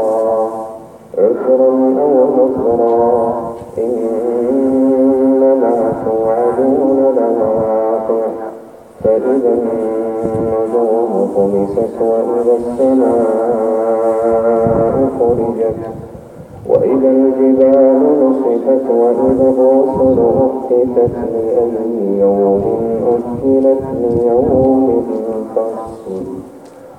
ذكرا عسرا أو نصرا إنما توعدون لواقع فإذا النجوم طمست وإذا السماء فرجت وإذا الجبال نصفت وإذا الرسل أقتت لأي يوم أجلت ليوم الفصل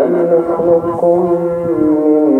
ألم نخلقكم من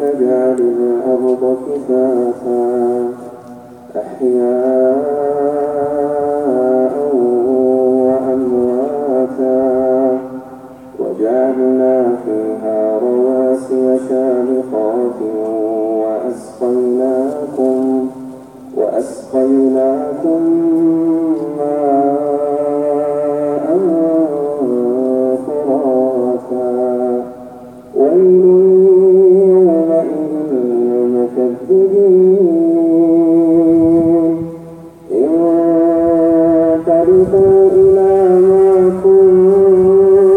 نجعل الأرض كفافا أحياء إلى ما كنتم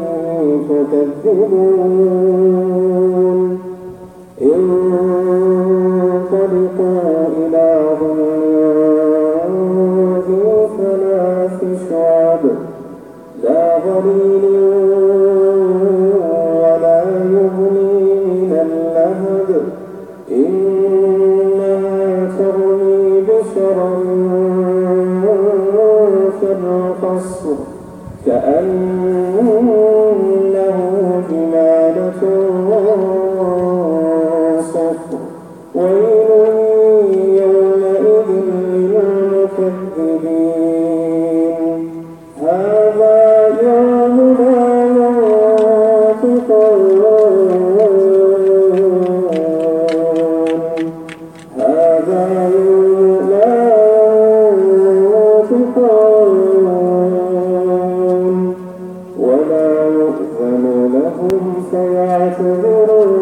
به تكذبون إنها ترمي بشرر كالقصر كأنه جمالة صفر. ويل يومئذ للمكذبين. يؤذن لهم فيعتذرون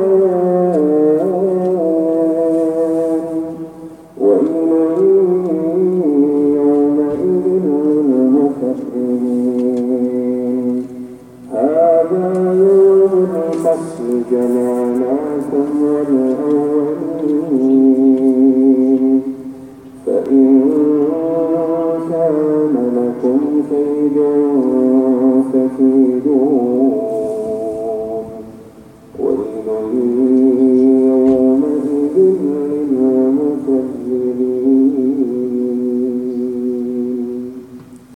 ويل يومئذ للمكذبين